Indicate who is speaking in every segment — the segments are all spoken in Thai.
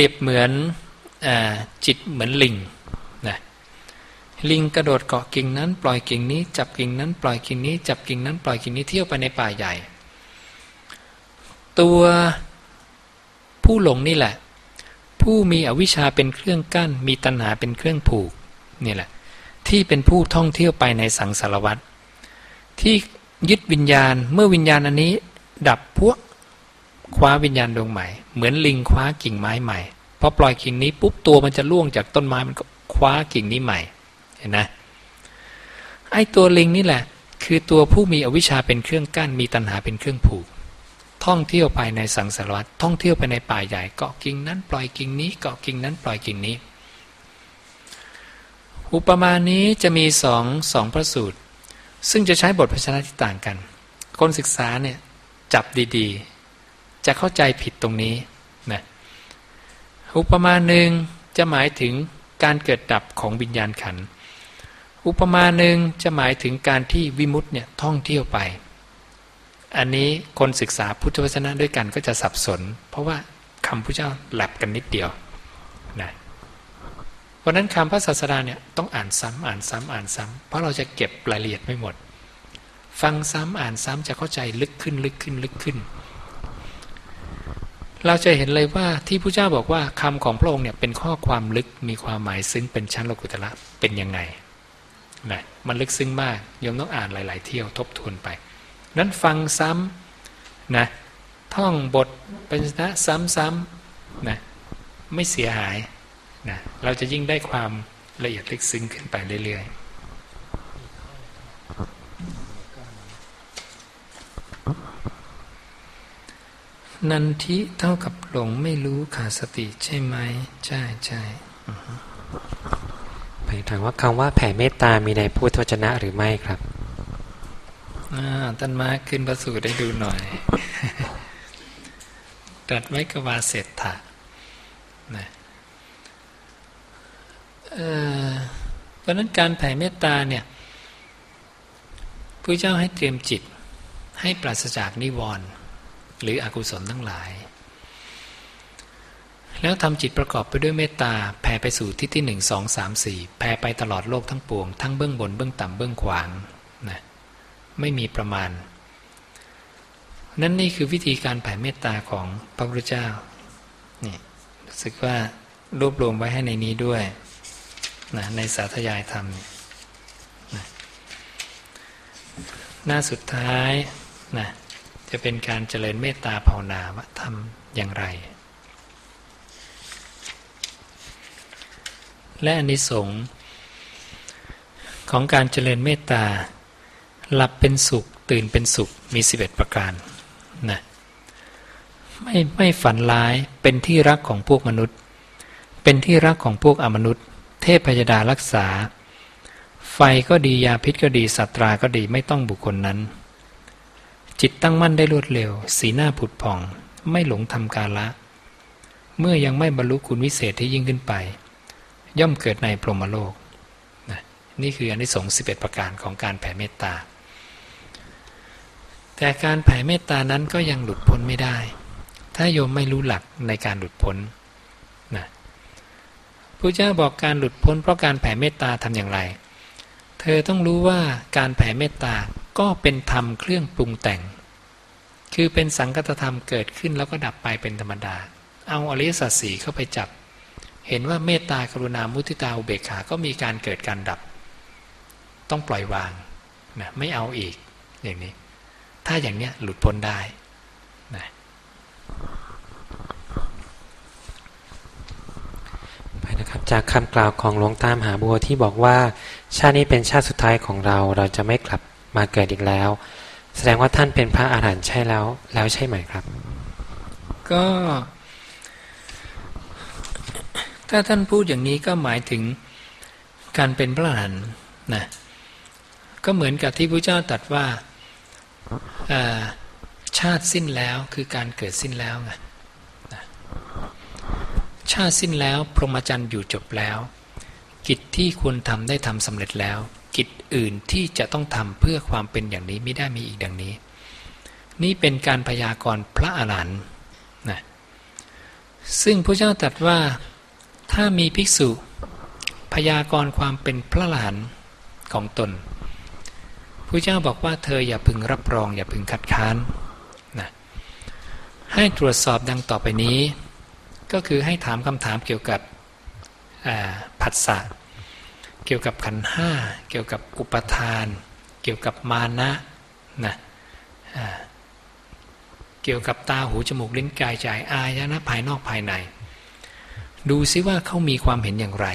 Speaker 1: รียบเหมือนอจิตเหมือนลิงนะลิงกระโดดเกาะกิ่งนั้น ปล่อยกิ่งนี้จับกิ่งนั้นปล่อยกิ่งนี้จับกิ่งนั้นปล่อยกิ่งนี้เที่ยวไปในป่าใหญ่ ตัวผู้หลงนี่แหละ ผู้มีอวิชชาเป็นเครื่องกั้น มีตัณหาเป็นเครื่องผูกนี่แหละ ที่เป็นผู้ท่องเที่ยวไปในสังสารวัฏที่ยึดวิญญาณเมื่อวิญญาณอันนี้ ดับพวก คว้าวิญญาณดวงใหม่ เหมือนลิงคว้ากิ่งไม้ใหม่พอปล่อยกิ่งนี้ปุ๊บตัวมันจะล่วงจากต้นไม้มันก็คว้ากิ่งนี้ใหม่ เห็นนะไอ้ตัวลิงนี่แหละ คือตัวผู้มีอวิชชาเป็นเครื่องกั้นมีตัณหาเป็นเครื่องผูก ท่องเที่ยวไปในสังสารวัฏท่องเที่ยวไปในป่าใหญ่เกาะกิ่งนั้นปล่อยกิ่งนี้เกาะกิ่งนั้นปล่อยกิ่งนี้ อุปมาณนี้จะมีสองสองพระสูตร ซึ่งจะใช้บทพยัญชนะที่ต่างกัน คนศึกษาเนี่ยจับดีๆ จะเข้าใจผิดตรงนี้นะอุปมาหนึ่งจะหมายถึงการเกิดดับของวิญญาณขัน อุปมาหนึ่งจะหมายถึงการที่วิมุตต์เนี่ยท่องเที่ยวไป อันนี้คนศึกษาพุทธวจนะด้วยกันก็จะสับสน เพราะว่าคำพระเจ้าแลบกันนิดเดียวนะเพราะนั้นคำพระศาสดาเนี่ยต้องอ่านซ้ำอ่านซ้ำอ่านซ้ำเพราะเราจะเก็บรายละเอียดไม่หมด ฟังซ้ำอ่านซ้ำจะเข้าใจลึกขึ้นลึกขึ้นลึกขึ้น เราจะเห็นเลยว่าที่พระเจ้าบอกว่าคำของพระองค์เนี่ยเป็นข้อความลึกมีความหมายซึ้งเป็นชั้นโลกุตละเป็นยังไงนะมันลึกซึ้งมากยมต้องอ่านหลาย ๆ เที่ยวทบทวนไป นั้นฟังซ้ำนะท่องบทเป็นนะซ้ำๆนะไม่เสียหายนะเราจะยิ่งได้ความละเอียดลึกซึ้งขึ้นไปเรื่อย ๆ นันทิเท่ากับหลงไม่รู้ขาดสติใช่ไหมใช่ใช่
Speaker 2: ไปถามว่าคำว่าแผ่เมตตามีในพุทธวจนะหรือไม่ครับ
Speaker 1: อ่าท่านมาขึ้นประสูตรได้ดูหน่อยตรัสไว้กวาเศรษฐะนะเพราะนั้นการแผ่เมตตาเนี่ยพระเจ้าให้เตรียมจิตให้ปราศจากนิวรณ์ หรืออกุศลทั้งหลาย แล้วทำจิตประกอบไปด้วยเมตตาแผ่ไปสู่ทิศที่หนึ่งสองสามสี่แผ่ไปตลอดโลกทั้งปวง ทั้งเบื้องบนเบื้องต่ำเบื้องขวางนะไม่มีประมาณ นั่นนี่คือวิธีการแผ่เมตตาของพระพุทธเจ้านี่รู้สึกว่ารวบรวมไว้ให้ในนี้ด้วยนะในสาธยายธรรมนะหน้าสุดท้ายนะ จะเป็นการเจริญเมตตาภาวนาว่าทำอย่างไร และอนนิสงส์ของการเจริญเมตตา หลับเป็นสุขตื่นเป็นสุขมี 11 ประการนะไม่ไม่ฝันร้ายเป็นที่รักของพวกมนุษย์ เป็นที่รักของพวกอมนุษย์ เทพพยดารักษา ไฟก็ดียาพิษก็ดีสัตราก็ดีไม่ต้องบุคคลนั้น จิตตั้งมั่นได้รวดเร็ว สีหน้าผุดผ่อง ไม่หลงทำกาละ เมื่อยังไม่บรรลุคุณวิเศษที่ยิ่งขึ้นไป ย่อมเกิดในพรหมโลกนะนี่คืออนิสงส์สิบเอ็ดประการของการแผ่เมตตา แต่การแผ่เมตตานั้นก็ยังหลุดพ้นไม่ได้ ถ้าโยมไม่รู้หลักในการหลุดพ้นนะพระเจ้าบอกการหลุดพ้นเพราะการแผ่เมตตาทำอย่างไร เธอต้องรู้ว่าการแผ่เมตตาก็เป็นธรรมเครื่องปรุงแต่ง คือเป็นสังกัตธรรมเกิดขึ้นแล้วก็ดับไปเป็นธรรมดา เอาอริยสัจสีเข้าไปจับ เห็นว่าเมตตากรุณามุทิตาอุเบกขา ก็มีการเกิดการดับ ต้องปล่อยวางนะไม่เอาอีกอย่างนี้ ถ้าอย่างเนี้ยหลุดพ้นได้นะ
Speaker 2: ไปนะครับ จากคำกล่าวของหลวงตามหาบัวที่บอกว่า ชาตินี้เป็นชาติสุดท้ายของเราเราจะไม่กลับมาเกิดอีกแล้ว แสดงว่าท่านเป็นพระอาหารหันต์ใช่แล้วแล้วใช่ไหมครับ
Speaker 1: ก็ ถ้าท่านพูดอย่างนี้ก็หมายถึงการเป็นพระอรหันต์นะก็เหมือนกับที่พระเจ้าตรัสว่าชาติสิ้นแล้วคือการเกิดสิ้นแล้วไง ชาติสิ้นแล้ว พรหมจรรย์อยู่จบแล้ว กิจที่ควรทำได้ทำสำเร็จแล้ว กิจอื่นที่จะต้องทำเพื่อความเป็นอย่างนี้ไม่ได้มีอีกดังนี้ นี่เป็นการพยากรณ์พระอรหันต์นะซึ่งพระเจ้าตรัสว่าถ้ามีภิกษุ พยากรณ์ความเป็นพระอรหลานของตนพระเจ้าบอกว่าเธออย่าพึงรับรองอย่าพึงคัดค้านนะให้ตรวจสอบดังต่อไปนี้ ก็คือให้ถามคำถามเกี่ยวกับผัสสะเกี่ยวกับขันห้าเกี่ยวกับอุปทาน เกี่ยวกับมานะนะเกี่ยวกับตาหูจมูกลิ้นกายใจอายนะภายนอกภายใน ดูซิว่าเขามีความเห็นอย่างไร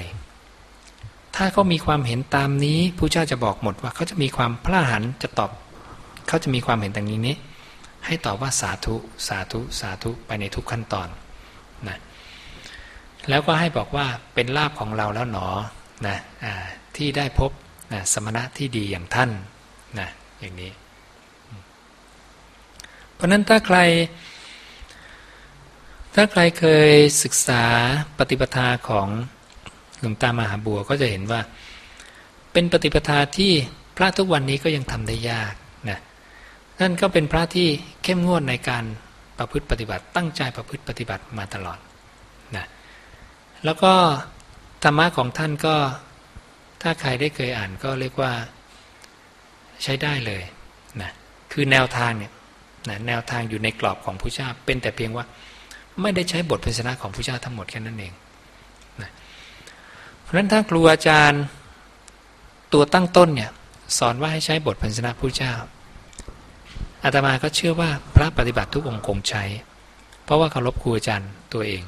Speaker 1: ถ้าเขามีความเห็นตามนี้ผู้เจ้าจะบอกหมดว่าเขาจะมีความพระหันจะตอบเขาจะมีความเห็นต่างนี้นี้ให้ตอบว่าสาธุสาธุสาธุไปในทุกขั้นตอนนะ แล้วก็ให้บอกว่าเป็นลาบของเราแล้วหนอนะที่ได้พบนะสมณะที่ดีอย่างท่านนะอย่างนี้ เพราะนั้นถ้าใคร ถ้าใครเคยศึกษาปฏิปทาของหลวงตามหาบัวก็จะเห็นว่า เป็นปฏิปทาที่พระทุกวันนี้ก็ยังทำได้ยากนะนั่นก็เป็นพระที่เข้มงวดในการประพฤติปฏิบัติ ตั้งใจประพฤติปฏิบัติมาตลอด แล้วก็ธรรมะของท่านก็ถ้าใครได้เคยอ่านก็เรียกว่าใช้ได้เลยนะคือแนวทางเนี่ยนะแนวทางอยู่ในกรอบของพระเจ้า เป็นแต่เพียงว่าไม่ได้ใช้บทพิชนะของพระเจ้าทั้งหมดแค่นั้นเองนะเพราะฉะนั้นถ้าครูอาจารย์ตัวตั้งต้นเนี่ยสอนว่าให้ใช้บทพันชนะพระเจ้าอาตมาก็เชื่อว่าพระปฏิบัติทุกองค์คงใช้ เพราะว่าเคารพครูอาจารย์ตัวเอง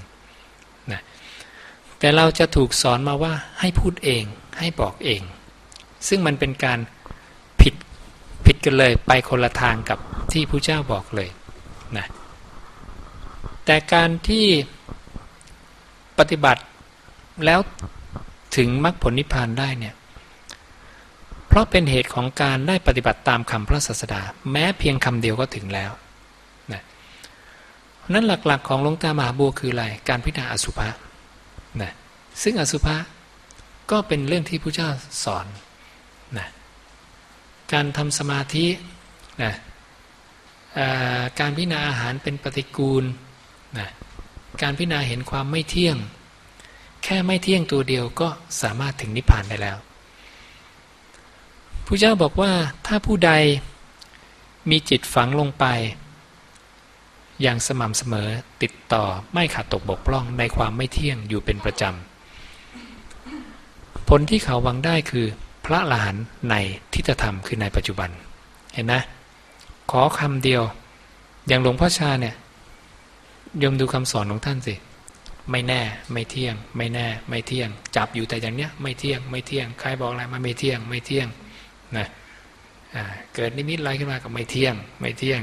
Speaker 1: แต่เราจะถูกสอนมาว่าให้พูดเองให้บอกเอง ซึ่งมันเป็นการผิดผิดกันเลยไปคนละทางกับที่พระเจ้าบอกเลยนะแต่การที่ปฏิบัติแล้วถึงมรรคผลนิพพานได้เนี่ยเพราะเป็นเหตุของการได้ปฏิบัติตามคำพระศาสดา แม้เพียงคำเดียวก็ถึงแล้วนะนั้นหลักๆของหลวงตามหาบัวคืออะไรการพิจารณาอสุภะ นะซึ่งอสุภะก็เป็นเรื่องที่พระเจ้าสอนนะการทำสมาธินะการพิจารณาอาหารเป็นปฏิกูลนะการพิจารณาเห็นความไม่เที่ยง แค่ไม่เที่ยงตัวเดียวก็สามารถถึงนิพพานได้แล้วพระเจ้าบอกว่าถ้าผู้ใดมีจิตฝังลงไป อย่างสม่ำเสมอติดต่อไม่ขาดตกบกพร่องในความไม่เที่ยงอยู่เป็นประจำ ผลที่เขาหวังได้คือพระละหันในทิฏฐธรรมคือในปัจจุบัน เห็นนะขอคำเดียว อย่างหลวงพ่อชาเนี่ยยมดูคำสอนของท่านสิ ไม่แน่ไม่เที่ยง ไม่แน่ ไม่เที่ยง จับอยู่แต่อย่างเนี้ย ไม่เที่ยงไม่เที่ยงใครบอกอะไรมาไม่เที่ยง ไม่เที่ยงนะเกิดนิมิตอะไรขึ้นมาก็ไม่เที่ยง ไม่เที่ยง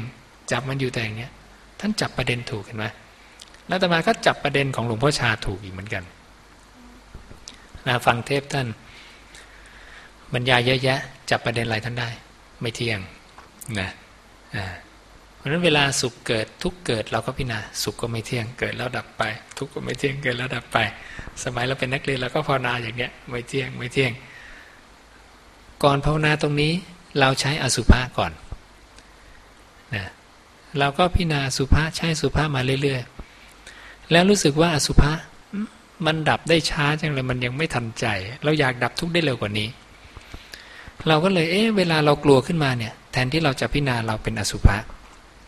Speaker 1: จับมันอยู่แต่อย่างเนี้ย ท่านจับประเด็นถูกเห็นไหมแล้วต่มาก็จับประเด็นของหลวงพ่อชาถูกอีกเหมือนกันนะฟังเทพท่านบรรยายเยอะแยะ จับประเด็นอะไรท่านได้ ไม่เที่ยงนะเพราะฉะนั้นเวลาสุขเกิดทุกเกิดเราก็พิจารณาสุขก็ไม่เที่ยงเกิดแล้วดับไป ทุกก็ไม่เที่ยงเกิดแล้วดับไป สมัยเราเป็นนักเรียนเราก็ภาวนาอย่างเนี้ยไม่เที่ยงไม่เที่ยง ก่อนภาวนาตรงนี้เราใช้อสุภะก่อนนะ เราก็พิจารณาสุภาใช้สุภามาเรื่อยๆ แล้วรู้สึกว่าอสุภะมันดับได้ช้าจังเลยมันยังไม่ทันใจ เราอยากดับทุกข์ได้เร็วกว่านี้ เราก็เลยเอ๊ะเวลาเรากลัวขึ้นมาเนี่ย แทนที่เราจะพิจารณาเราเป็นอสุภะ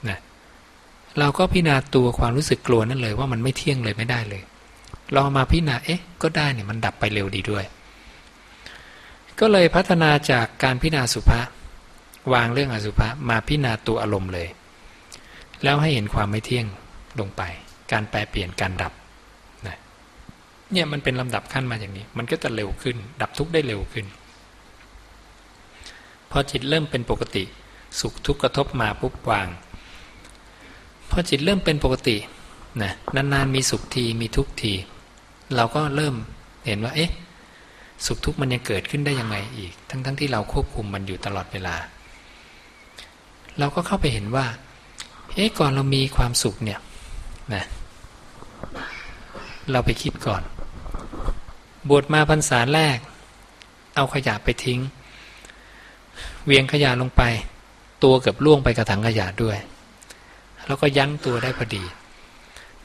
Speaker 1: นะเราก็พิจารณาตัวความรู้สึกกลัวนั่นเลยว่ามันไม่เที่ยงเลยไม่ได้เลยเรามาพิจารณาเอ๊ะก็ได้เนี่ยมันดับไปเร็วดีด้วย ก็เลยพัฒนาจากการพิจารณาสุภาษวางเรื่องอสุภะมาพิจารณาตัวอารมณ์เลย แล้วให้เห็นความไม่เที่ยงลงไป การแปลเปลี่ยนการดับนะเนี่ยมันเป็นลำดับขั้นมาอย่างนี้ มันก็จะเร็วขึ้น ดับทุกข์ได้เร็วขึ้น พอจิตเริ่มเป็นปกติ สุขทุกข์กระทบมาปุ๊บวาง พอจิตเริ่มเป็นปกตินะนานๆมีสุขทีมีทุกที เราก็เริ่มเห็นว่า เอ๊ะ สุขทุกข์มันยังเกิดขึ้นได้ยังไงอีก ทั้งๆทที่เราควบคุมมันอยู่ตลอดเวลา เราก็เข้าไปเห็นว่า เฮ้ก่อนเรามีความสุขเนี่ยนะเราไปคิดก่อน บวชมาพรรษาแรก เอาขยะไปทิ้ง เวียงขยะลงไป ตัวเกือบล่วงไปกระถังขยะด้วย แล้วก็ยั้งตัวได้พอดี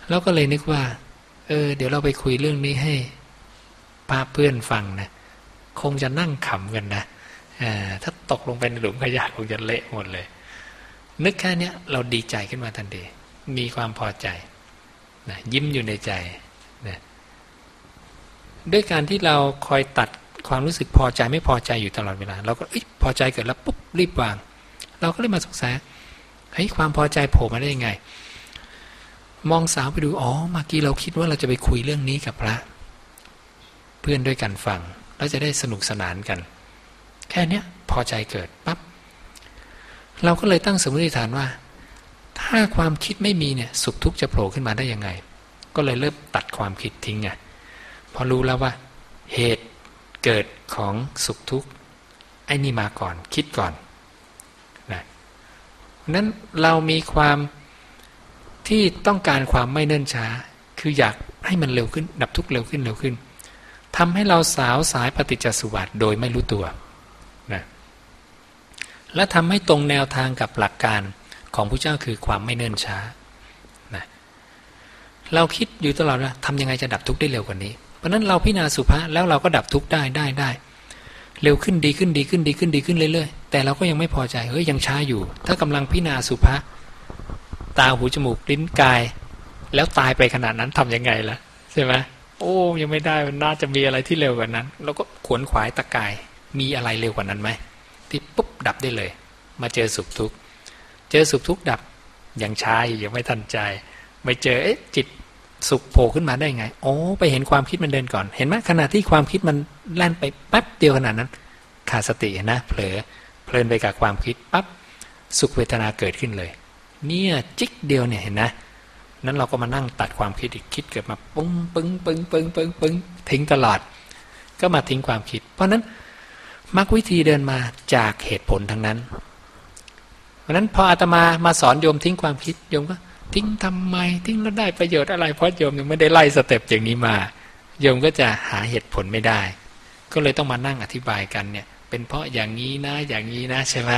Speaker 1: แล้วก็เลยนึกว่า เออ เดี๋ยวเราไปคุยเรื่องนี้ให้ป้าเพื่อนฟังนะ คงจะนั่งขำกันนะถ้าตกลงไปในหลุมขยะคงจะเละหมดเลย นึกแค่นี้เราดีใจขึ้นมาทันทีมีความพอใจนะยิ้มอยู่ในใจนะด้วยการที่เราคอยตัดความรู้สึกพอใจไม่พอใจอยู่ตลอดเวลา เราก็พอใจเกิดแล้วปุ๊บรีบวาง เราก็เลยมาสงสัยเฮ้ยความพอใจโผล่มาได้ยังไง มองสาวไปดูอ๋อเมื่อกี้เราคิดว่าเราจะไปคุยเรื่องนี้กับพระ เพื่อนด้วยกันฟังแล้วจะได้สนุกสนานกัน แค่นี้พอใจเกิดปับ๊บ เราก็เลยตั้งสมมติฐานว่า ถ้าความคิดไม่มีเนี่ย สุขทุกข์จะโผล่ขึ้นมาได้ยังไง ก็เลยเริ่มตัดความคิดทิ้งไงพอรู้แล้วว่า เหตุเกิดของสุขทุกข์ไอ้นี่มาก่อนคิดก่อนนะนั้นเรามีความที่ต้องการความไม่เนิ่นช้า คืออยากให้มันเร็วขึ้น ดับทุกข์เร็วขึ้นเร็วขึ้นทำให้เราสาวสายปฏิจจสุบัติโดยไม่รู้ตัว และทำให้ตรงแนวทางกับหลักการของพระเจ้าคือความไม่เนิ่นช้านะเราคิดอยู่ตลอดว่าทำยังไงจะดับทุกข์ได้เร็วกว่านี้ เพราะนั้นเราพิจารณาสุภาษแล้วเราก็ดับทุกข์ได้ได้ได้ เร็วขึ้นดีขึ้นดีขึ้นดีขึ้นดีขึ้นเรื่อยๆ แต่เราก็ยังไม่พอใจเฮ้ยยังช้าอยู่ ถ้ากำลังพิจารณาสุภาตาหูจมูกลิ้นกาย แล้วตายไปขนาดนั้นทํำยังไงล่ะใช่ไหมโอ้ยังไม่ได้มันน่าจะมีอะไรที่เร็วกว่านั้นเราก็ขวนขวายตะกายมีอะไรเร็วกว่านั้นไหมที่ปุ๊บ ดับได้เลย มาเจอสุขทุกข์เจอสุขทุกข์ดับยังช้ายังไม่ทันใจ ไม่เจอเอ๊ะจิตสุขโผล่ขึ้นมาได้ไง โอ้ไปเห็นความคิดมันเดินก่อน เห็นไหมขณะที่ความคิดมันแล่นไปแป๊บเดียวขนาดนั้น ขาดสตินะเผลอเพลินไปกับความคิดปั๊บสุขเวทนาเกิดขึ้นเลย เนี่ยจิกเดียวเนี่ยเห็นนะนั้นเราก็มานั่งตัดความคิดอีกคิดเกิดมาปึ้งปึ้งปึ้งปึ้งปึ้งปึ้งทิ้งตลอด ก็มาทิ้งความคิด เพราะนั้น มรรควิธีเดินมาจากเหตุผลทั้งนั้น เพราะนั้นพออาตมามาสอนโยมทิ้งความคิดโยมก็ ทิ้งทำไม ทิ้งแล้วได้ประโยชน์อะไรเพราะโยมยังไม่ได้ไล่สเต็ปอย่างนี้มาโยมก็จะหาเหตุผลไม่ได้ ก็เลยต้องมานั่งอธิบายกันเนี่ย เป็นเพราะอย่างนี้นะอย่างนี้นะใช่ไหม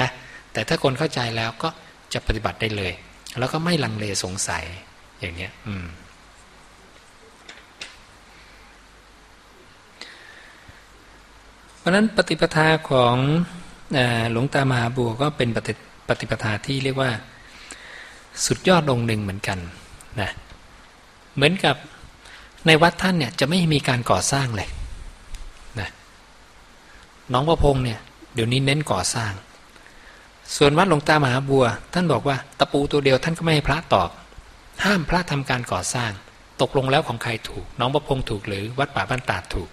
Speaker 1: แต่ถ้าคนเข้าใจแล้วก็จะปฏิบัติได้เลย แล้วก็ไม่ลังเลสงสัยอย่างเนี้ย อืมเพ ราะนั้นปฏิปทาของหลวงตามหาบัวก็เป็นปฏิปฏิปทาที่เรียกว่า สุดยอดองค์หนึ่งเหมือนกันนะเหมือนกับในวัดท่านเนี่ยจะไม่มีการก่อสร้างเลยนะน้องประพงเนี่ยเดี๋ยวนี้เน้นก่อสร้าง ส่วนวัดหลวงตามหาบัว ท่านบอกว่าตะปูตัวเดียวท่านก็ไม่ให้พระตอก ห้ามพระทำการก่อสร้าง ตกลงแล้วของใครถูก น้องประพงถูกหรือวัดป่าบ้านตาดถูก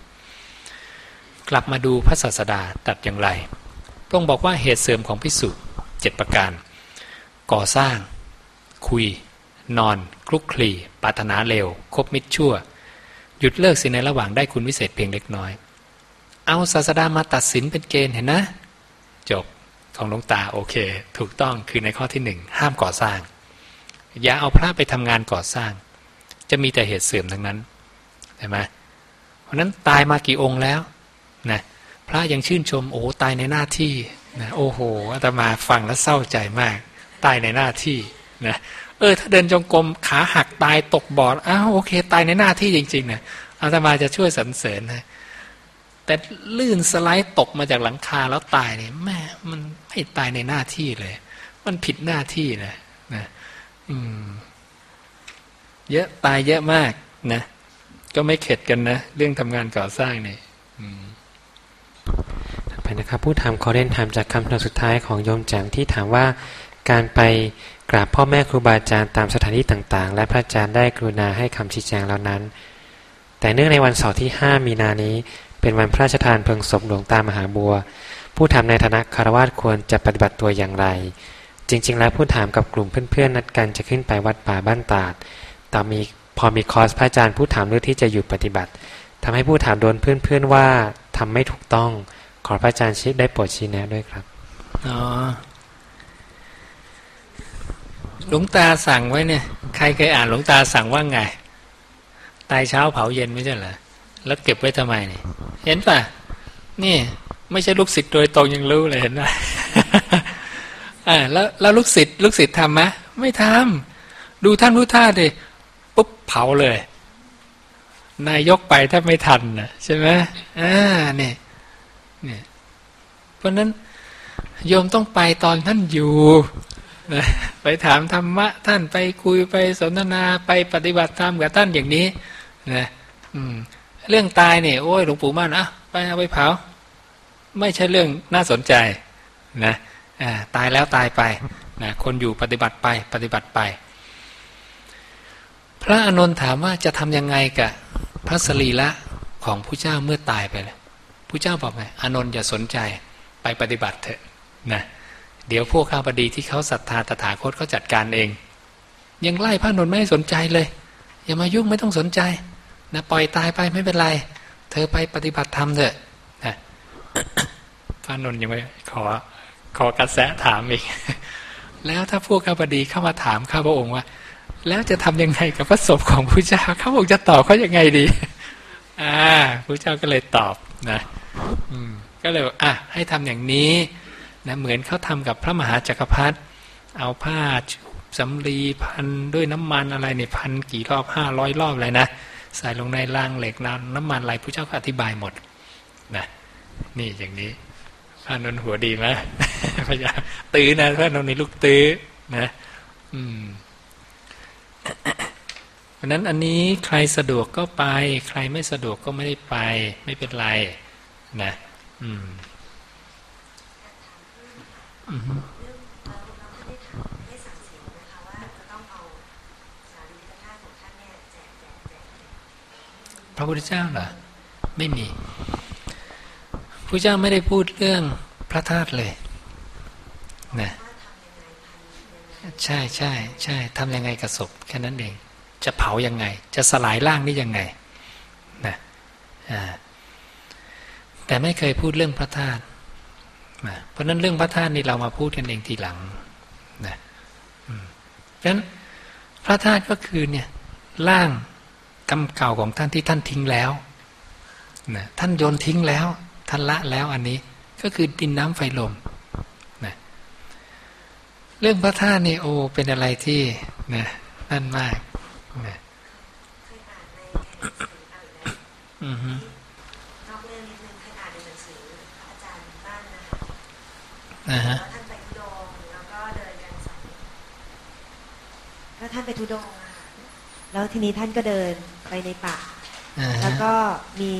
Speaker 1: กลับมาดูพระศาสดาตัดอย่างไร พระองค์บอกว่าเหตุเสริมของพิสุเจ็ดประการ ก่อสร้าง คุย นอน คลุกคลีปาถนาเร็ว คบมิตรชั่ว หยุดเลิกสิในระหว่างได้คุณวิเศษเพียงเล็กน้อย เอาศาสดามาตัดสินเป็นเกณฑ์เห็นนะ จบของหลวงตาโอเค ถูกต้องคือในข้อที่หนึ่งห้ามก่อสร้าง อย่าเอาพระไปทำงานก่อสร้าง จะมีแต่เหตุเสื่อมทั้งนั้นใช่ไหมเพราะนั้นตายมากี่องค์แล้ว นะพระยังชื่นชมโอ้ตายในหน้าที่นะโอ้โหอาตมาฟังแล้วเศร้าใจมาก ตายในหน้าที่นะเออถ้าเดินจงกรมขาหักตายตกบอดอ้าวโอเค ตายในหน้าที่จริงๆนะอาตมาจะช่วยสรรเสริญนะแต่ลื่นสไลด์ตกมาจากหลังคาแล้วตายเนี่ยแม่มันไม่ตายในหน้าที่เลย มันผิดหน้าที่นะนะเยอะตายเยอะมากนะ ก็ไม่เข็ดกันนะ เรื่องทำงานก่อสร้างเนี่ย
Speaker 2: ไปนะครับ ผู้ถามขอเรียนถามจากคำถามสุดท้ายของโยมแจ่มที่ถามว่าการไปกราบพ่อแม่ครูบาอาจารย์ตามสถานที่ต่างๆ และพระอาจารย์ได้กรุณาให้คำชี้แจงแล้วนั้น แต่เนื่องในวันเสาร์ที่ 5 มีนานี้ เป็นวันพระราชทานเพลิงศพหลวงตามหาบัว ผู้ทำในฐานะคารวะควรจะปฏิบัติตัวอย่างไร จริง ๆ แล้วผู้ถามกับกลุ่มเพื่อนๆ นัดกันจะขึ้นไปวัดป่าบ้านตาดแต่มีพอมีคอร์สพระอาจารย์ผู้ถามเลือกที่จะหยุดปฏิบัติทำให้ผู้ถามโดนเพื่อนๆว่า ทำไม่ถูกต้อง ขอพระอาจารย์ชี้ได้โปรดชี้แนะด้วยครับ
Speaker 1: อ๋อหลวงตาสั่งไว้เนี่ย ใครเคยอ่านหลวงตาสั่งว่าไง ตายเช้าเผาเย็นไม่ใช่เหรอแล้วเก็บไว้ทำไมเนี่ยเห็นป่ะ นี่ ไม่ใช่ลูกศิษย์โดยตรงยังรู้เลยเห็นไหมอ่าแล้วแล้วลูกศิษย์ลูกศิษย์ทำไหมไม่ทำดูท่านพุทธาดิปุ๊บเผาเลย นายกไปถ้าไม่ทันนะใช่ไหมอ่าเนี่ยเนี่ยเพราะนั้นโยมต้องไปตอนท่านอยู่นะไปถามธรรมะท่านไปคุยไปสนทนาไปปฏิบัติธรรมกับท่านอย่างนี้นะอืม เรื่องตายเนี่ยโอ้ยหลวงปู่มั่นอะไปเอาไปเผา ไม่ใช่เรื่องน่าสนใจนะตายแล้วตายไปนะคนอยู่ปฏิบัติไปปฏิบัติไป พระอานนท์ถามว่าจะทำยังไงกับพระสรีละของผู้เจ้าเมื่อตายไปเลยผู้เจ้าบอกไงอานนท์อย่าสนใจไปปฏิบัติเถอะนะเดี๋ยวพวกข้าพดีที่เขาศรัทธาตถาคตเขาจัดการเอง ยังไล่พระอนนท์ไม่สนใจเลย อย่ามายุ่งไม่ต้องสนใจนะปล่อยตายไปไม่เป็นไร เธอไปปฏิบัติธรรมเถอะนะพระอนนท์ยังไม่ขอขอกระแสถามอีกแล้วถ้าพวกข้าพดีเข้ามาถามข้าพระองค์ว่า แล้วจะทำยังไงกับพระศพของพระเจ้าเขาพระองค์จะตอบเขายังไงดี อ่าพระเจ้าก็เลยตอบนะ อืม ก็เลยอะให้ทำอย่างนี้นะเหมือนเขาทำกับพระมหาจักรพรรดิเอาผ้าสำลีพันด้วยน้ำมันอะไรเนี่ยพันกี่รอบห้าร้อยรอบเลยนะใส่ลงในรางเหล็กน้ำน้ำมันอะไรพระเจ้าก็อธิบายหมดนะนี่อย่างนี้พระนนหัวดีไหมพระยาตื้อนะพระนนนี่ลูกตื้อนะ อืม ราะนั้นอันนี้ใครสะดวกก็ไป ใครไม่สะดวกก็ไม่ได้ไป ไม่เป็นไรนะอืมพระพุทธเจ้าเหรอไม่มีพระเจ้าไม่ได้พูดเรื่องพระธาตุเลยนะใช่ใช่ใช่ทำยังไงกับศพแค่นั้นเอง จะเผายังไง จะสลายร่างนี่ยังไงนะแต่ไม่เคยพูดเรื่องพระธาตุนะเพราะนั้นเรื่องพระธาตุนี่เรามาพูดกันเองทีหลังนะเพราะฉะนั้นพระธาตุก็คือเนี่ยร่างกรรมเก่าของท่านที่ท่านทิ้งแล้วนะท่านโยนทิ้งแล้ว ท่านละแล้วอันนี้ก็คือดินน้ำไฟลมนะเรื่องพระธาตุนี่โอเป็นอะไรที่นะนั่นมาก นะอือฮึ
Speaker 3: นะฮะท่านไปทุดงแล้วก็เดินกันสองแล้วท่านไปทุดงแล้วทีนี้ท่านก็เดินไปในป่าแล้วก็มี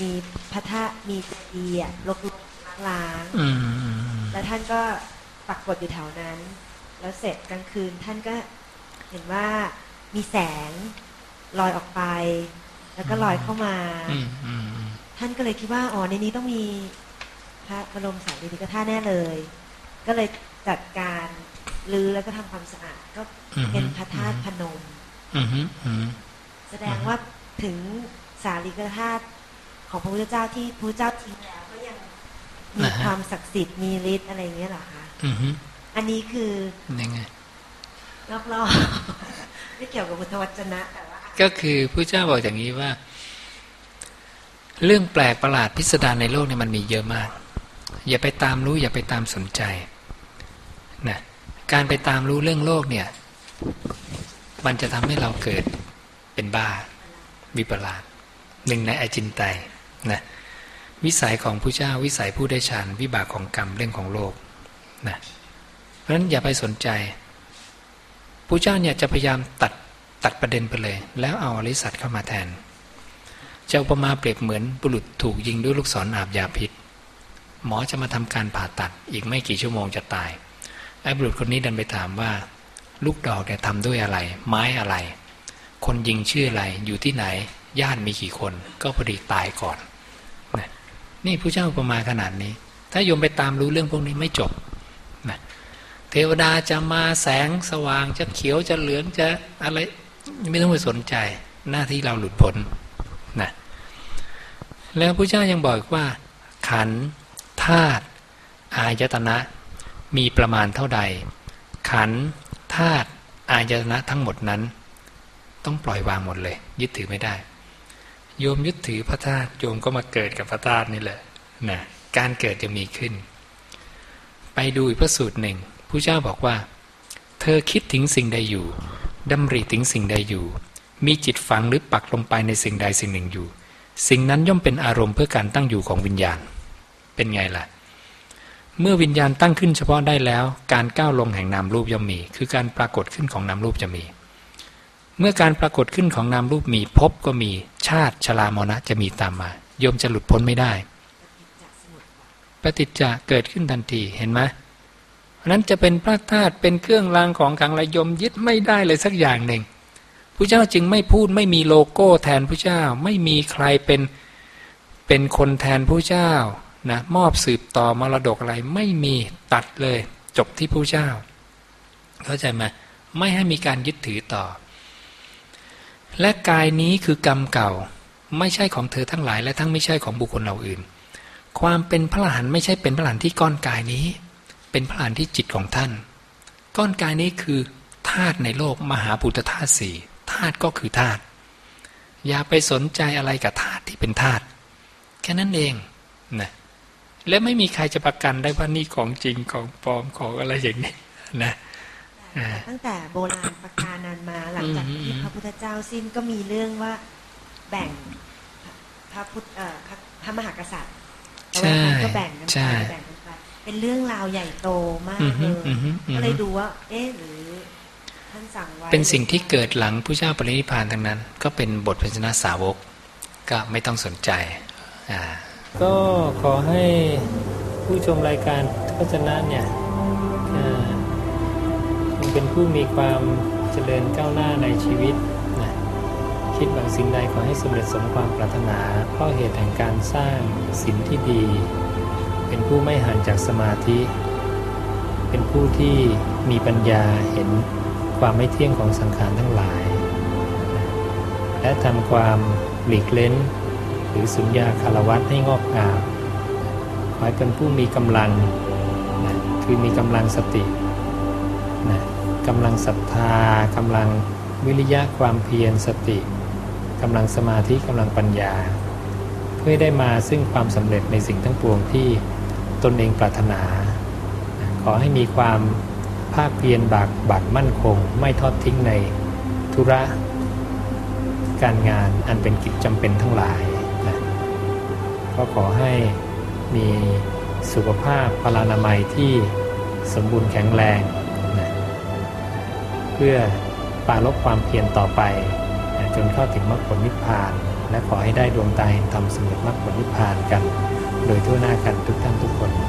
Speaker 3: มีพระธาตุมีเจดีย์ลกล้างแล้วท่านก็ปักกดอยู่แถวนั้น แล้วเสร็จกลางคืนท่านก็เห็นว่า มีแสงลอยออกไป แล้วก็ลอยเข้ามาท่านก็เลยคิดว่าอ๋อในนี้ต้องมีพระบรมสารีริกธาตุแน่เลย ก็เลยจัดการรื้อแล้วก็ทำความสะอาดก็เป็นพระธาตุพนมแสดงว่าถึงสารีริกธาตุของพระพุทธเจ้าที่พระเจ้าทิ้งแล้วก็ยังมีความศักดิ์สิทธิ์มีฤทธิ์อะไรเงี้ยหรอคะอันนี้คือ
Speaker 1: ยังไง
Speaker 3: รอบๆ ไม่เกี่ยวกับพุทธวจนะแต่ว่า
Speaker 1: ก็คือพระเจ้าบอกอย่างนี้ว่า เรื่องแปลกประหลาดพิสดารในโลกนี่มันมีเยอะมาก อย่าไปตามรู้อย่าไปตามสนใจนะการไปตามรู้เรื่องโลกเนี่ย มันจะทำให้เราเกิดเป็นบ้าวิปลาสหนึ่งในอจินไตยนะวิสัยของผู้เจ้าวิสัยผู้ได้ฌานวิบากของกรรมเรื่องของโลกนะเพราะฉะนั้นอย่าไปสนใจ ผู้เจ้าเนี่ยจะพยายามตัดตัดประเด็นไปเลย แล้วเอาอริสัตเข้ามาแทนจะอุปมาเปรียบเหมือนบุรุษถูกยิงด้วยลูกศรออาบยาพิษ หมอจะมาทำการผ่าตัดอีกไม่กี่ชั่วโมงจะตายไอ้บุรุษคนนี้ดันไปถามว่า ลูกดอกเนี่ยทำด้วยอะไร ไม้อะไร คนยิงชื่ออะไรอยู่ที่ไหนญาติมีกี่คน ก็พอดีตายก่อน นี่ผู้เจ้าประมาขนาดนี้ ถ้าโยมไปตามรู้เรื่องพวกนี้ไม่จบ เทวดาจะมาแสงสว่างจะเขียวจะเหลืองจะอะไร ไม่ต้องไปสนใจ หน้าที่เราหลุดพ้นนะแล้วพระเจ้ายังบอกว่า ขันธาตุอายตนะ มีประมาณเท่าใด ขันธาตุอายตนะทั้งหมดนั้น ต้องปล่อยวางหมดเลย ยึดถือไม่ได้ โยมยึดถือพระธาตุโยมก็มาเกิดกับพระธาตุนี่แหละนะการเกิดจะมีขึ้น ไปดูอีกพระสูตรหนึ่ง ผู้เจ้าบอกว่า เธอคิดถึงสิ่งใดอยู่ดำริถึงสิ่งใดอยู่ มีจิตฝังหรือปักลงไปในสิ่งใดสิ่งหนึ่งอยู่ สิ่งนั้นย่อมเป็นอารมณ์เพื่อการตั้งอยู่ของวิญญาณ เป็นไงล่ะ เมื่อวิญญาณตั้งขึ้นเฉพาะได้แล้ว การก้าวลงแห่งนามรูปย่อมมี คือการปรากฏขึ้นของนามรูปจะมี เมื่อการปรากฏขึ้นของนามรูปมีพบก็มีชาติชรามรณะจะมีตามมาโยมจะหลุดพ้นไม่ได้ ปฏิจจะเกิดขึ้นทันทีเห็นไหม พราะนั้นจะเป็นพระธาตุเป็นเครื่องรางของขังระยมยึดไม่ได้เลยสักอย่างหนึ่งพระเจ้าจึงไม่พูดไม่มีโลโก้แทนพระเจ้าไม่มีใครเป็นเป็นคนแทนพระเจ้านะมอบสืบต่อมรดกอะไรไม่มีตัดเลย จบที่พระเจ้าเข้าใจไหมไม่ให้มีการยึดถือต่อ และกายนี้คือกรรมเก่า ไม่ใช่ของเธอทั้งหลาย และทั้งไม่ใช่ของบุคคลเราอื่น ความเป็นพระหลานไม่ใช่เป็นพระหลานที่ก้อนกายนี้ เป็นพลานที่จิตของท่าน ก้อนกายนี้คือธาตุในโลกมหาปุตธาตุสี่ธาตุก็คือธาตุอย่าไปสนใจอะไรกับธาตุที่เป็นธาตุแค่นั้นเองนะและไม่มีใครจะประกันได้ว่านี่ของจริงของปลอมของอะไรอย่างนี้นะ
Speaker 3: ตั้งแต่โบราณประการนันมาหลังจากที่พระพุทธเจ้าสิ้นก็มีเรื่องว่าแบ่งพระพุทธพระมหากษัตริย์ก็แบ่งกันไปแบ่ง เป็นเรื่องราวใหญ่โตมากเลยก็เลยดูว่า เอ๊ะหรือท่านสั่งไว้
Speaker 1: เป็นสิ่งที่เกิดหลังผู้เจ้าปรินิพานทั้งนั้น ก็เป็นบทพิจารณาสาวก ก็ไม่ต้องสนใจอ่าก็ขอให้ผู้ชมรายการพัฒนะเนี่ยเป็นผู้มีความเจริญก้าวหน้าในชีวิตนะคิดบางสิ่งใดขอให้สำเร็จสมความปรารถนา เพราะเหตุแห่งการสร้างสิ่งที่ดี เป็นผู้ไม่ห่างจากสมาธิ เป็นผู้ที่มีปัญญาเห็นความไม่เที่ยงของสังขารทั้งหลาย และทำความหลีกเล้น หรือสุญญาคารวัตให้งอกงามขอให้เป็นผู้มีกำลังนะคือมีกำลังสตินะกำลังศรัทธากำลังวิริยะความเพียรสติกำลังสมาธิกำลังปัญญา เพื่อได้มาซึ่งความสำเร็จในสิ่งทั้งปวงที่ ตนเองปรารถนา ขอให้มีความภาคเพียรบากบัดมั่นคง ไม่ทอดทิ้งในธุระการงานอันเป็นกิจจำเป็นทั้งหลายนะก็ขอให้มีสุขภาพพลานามัยที่สมบูรณ์แข็งแรงนะเพื่อปาลบความเพียรต่อไปนะจนเข้าถึงมรรคผลนิพพาน และขอให้ได้ดวงตาเห็นธรรมสำเร็จมรรคผลนิพพานกัน โดยทั่วหน้ากันทุกท่านทุกคน